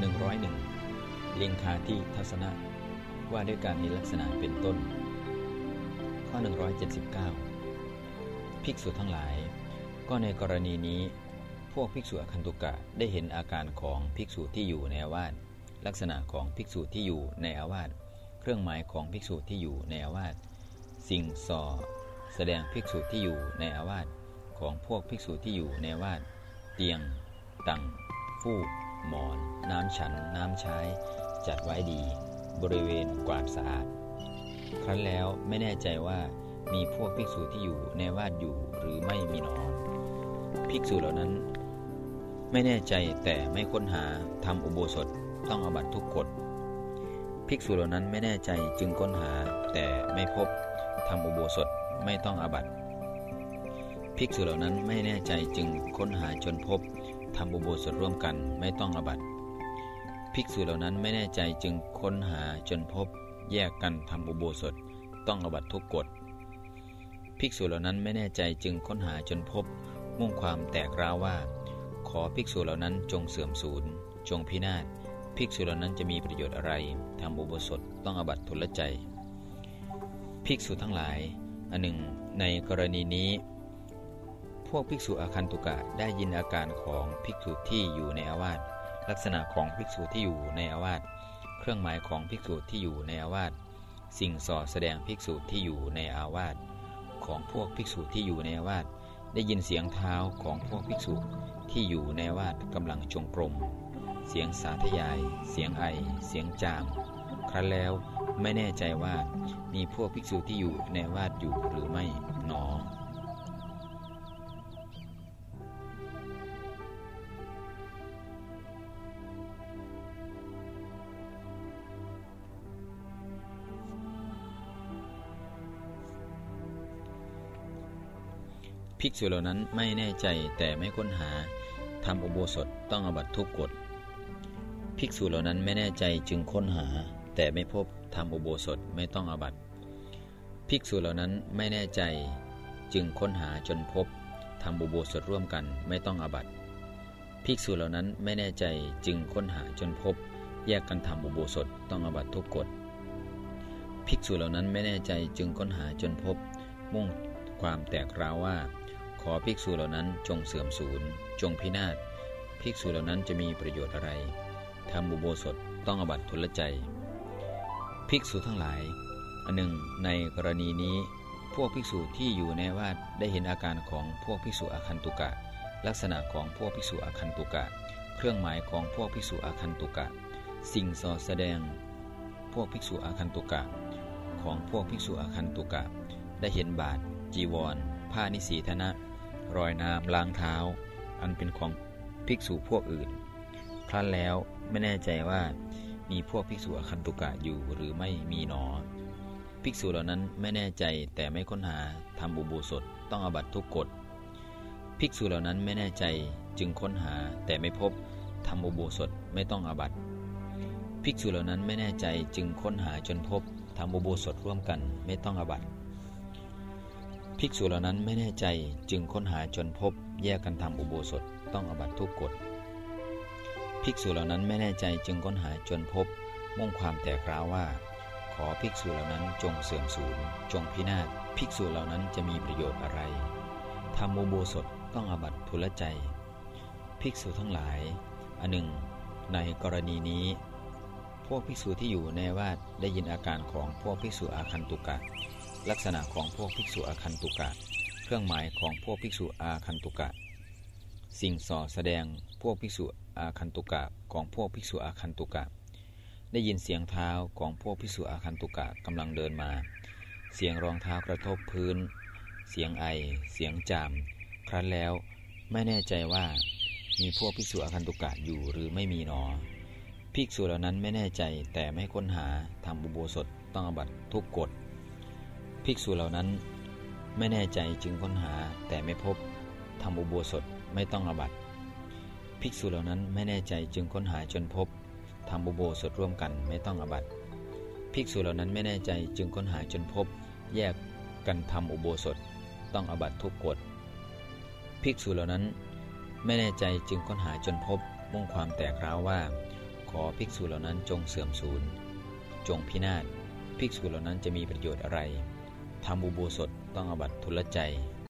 101 เลียงคาที่ทัศนะ ว่าด้วยการมีลักษณะเป็นต้น ข้อ 179 ภิกษุทั้งหลาย ก็ในกรณีนี้ พวกภิกษุอคันตุกะได้เห็นอาการของภิกษุที่อยู่ในอาวาสลักษณะของภิกษุที่อยู่ในอาวาสเครื่องหมายของภิกษุที่อยู่ในอาวาสสิ่งส่อแสดงภิกษุที่อยู่ในอาวาสของพวกภิกษุที่อยู่ในอาวาสเตียง ตังฟูก หมอน น้ำฉัน น้ำใช้ จัดไว้ดี บริเวณกวาดสะอาด ครั้นแล้วไม่แน่ใจว่ามีพวกภิกษุที่อยู่ในวาดอยู่หรือไม่มีหนอภิกษุเหล่านั้น ไม่แน่ใจแต่ไม่ค้นหาทำอุโบสถต้องอบัตทุกกฎภิกษุเหล่านั้นไม่แน่ใจจึงค้นหา แต่ไม่พบทำอุโบสถไม่ต้องอบัตภิกษุเหล่านั้นไม่แน่ใจจึงค้นหาจนพบ ทำอุโบสถร่วมกันไม่ต้องอบัตภิกษุเหล่านั้นไม่แน่ใจจึงค้นหาจนพบแยกกันทำอุโบสถต้องอบัตทุกกฎ ภิกษุเหล่านั้นไม่แน่ใจจึงค้นหาจนพบ มุ่งความแตกร้าวว่า ขอภิกษุเหล่านั้นจงเสื่อมสูญจงพินาศภิกษุเหล่านั้นจะมีประโยชน์อะไรทำอุโบสถต้องอบัตทุลใจ ภิกษุทั้งหลายอันหนึ่งในกรณีนี้ พวกภิกษุอาคันตุกะได้ยินอาการของภิกษุที่อยู่ในอาวาสลักษณะของภิกษุที่อยู่ในอาวาสเครื่องหมายของภิกษุที่อยู่ในอาวาสสิ่งสอดแสดงภิกษุที่อยู่ในอาวาสของพวกภิกษุที่อยู่ในอาวาสได้ยินเสียงเท้าของพวกภิกษุที่อยู่ในอาวาสกำลังจงกรม เสียงสาธยาย เสียงไอ เสียงจาม ครั้นแล้วไม่แน่ใจว่ามีพวกภิกษุที่อยู่ในวาดอยู่หรือไม่หนอ ภิกษุเหล่านั้นไม่แน่ใจแต่ไม่ค้นหาทำอุโบสถต้องอบัตทุกกฎภิกษุเหล่านั้นไม่แน่ใจจึงค้นหา แต่ไม่พบทำอุโบสถไม่ต้องอบัตภิกษุเหล่านั้นไม่แน่ใจ จึงค้นหาจนพบทำอุโบสถร่วมกันไม่ต้องอบัตภิกษุเหล่านั้นไม่แน่ใจจึงค้นหาจนพบ แยกกันทำอุโบสถต้องอบัตทุกกฎภิกษุเหล่านั้นไม่แน่ใจจึงค้นหาจนพบ มุ่งความแตกร้าวว่า ขอภิกษุเหล่านั้นจงเสื่อมสูญจงพินาศภิกษุเหล่านั้นจะมีประโยชน์อะไรทำบุโบสถต้องอบัตทุลใจ ภิกษุทั้งหลายอันหนึ่งในกรณีนี้ พวกภิกษุที่อยู่ในวาดได้เห็นอาการของพวกภิกษุอาคันตุกะ ลักษณะของพวกภิกษุอาคันตุกะ เครื่องหมายของพวกภิกษุอาคันตุกะ สิ่งสอดแสดง พวกภิกษุอาคันตุกะ ของพวกภิกษุอาคันตุกะ ได้เห็นบาท จีวร ผ้านิสีธนะ รอยน้ำล้างเท้า อันเป็นของภิกษุพวกอื่น ครั้นแล้วไม่แน่ใจว่ามีพวกภิกษุอคันตุกะอยู่หรือไม่มีหนอ ภิกษุเหล่านั้นไม่แน่ใจแต่ไม่ค้นหาทำบุบูสดต้องอบัตทุกกฎ ภิกษุเหล่านั้นไม่แน่ใจจึงค้นหาแต่ไม่พบทำบุบูสดไม่ต้องอบัตภิกษุเหล่านั้นไม่แน่ใจจึงค้นหาจนพบทำบุบูสดร่วมกันไม่ต้องอบัต ภิกษุเหล่านั้นไม่แน่ใจจึงค้นหาจนพบแยกกันทำอุโบสถต้องอบัตทุกกฎ ภิกษุเหล่านั้นไม่แน่ใจจึงค้นหาจนพบ มุ่งความแตกร้าวว่า ขอภิกษุเหล่านั้นจงเสื่อมสูญจงพินาศภิกษุเหล่านั้นจะมีประโยชน์อะไรทำอุโบสถต้องอบัตทุลใจ ภิกษุทั้งหลาย อันหนึ่ง ในกรณีนี้ พวกภิกษุที่อยู่ในวาดได้ยินอาการของพวกภิกษุอาคันตุกะ ลักษณะของพวกภิกษุอาคันตุกะ เครื่องหมายของพวกภิกษุอาคันตุกะ สิ่งส่อแสดงพวกภิกษุอาคันตุกะของพวกภิกษุอาคันตุกะ ได้ยินเสียงเท้าของพวกภิกษุอาคันตุกะกำลังเดินมา เสียงรองเท้ากระทบพื้น เสียงไอ เสียงจาม ครั้นแล้วไม่แน่ใจว่ามีพวกภิกษุอาคันตุกะอยู่หรือไม่มีหนอ ภิกษุเหล่านั้นไม่แน่ใจแต่ไม่ค้นหาทำบุโบสถต้องอบัตทุกกฎ ภิกษุเหล่านั้นไม่แน่ใจจึงค้นหาแต่ไม่พบทำอุโบสถไม่ต้องระบัดภิกษุเหล่านั้นไม่แน่ใจจึงค้นหาจนพบทำอุโบสถร่วมกันไม่ต้องอบัตภิกษุเหล่านั้นไม่แน่ใจจึงค้นหาจนพบ แยกกันทำอุโบสถต้องอบัตทุกกฎภิกษุเหล่านั้นไม่แน่ใจจึงค้นหาจนพบมุ่งความแตกร้าวว่า ขอภิกษุเหล่านั้นจงเสื่อมสูญจงพินาศภิกษุเหล่านั้นจะมีประโยชน์อะไร ทำอุโบสถต้องอบัตทุลใจ